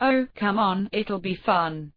Oh, come on, it'll be fun.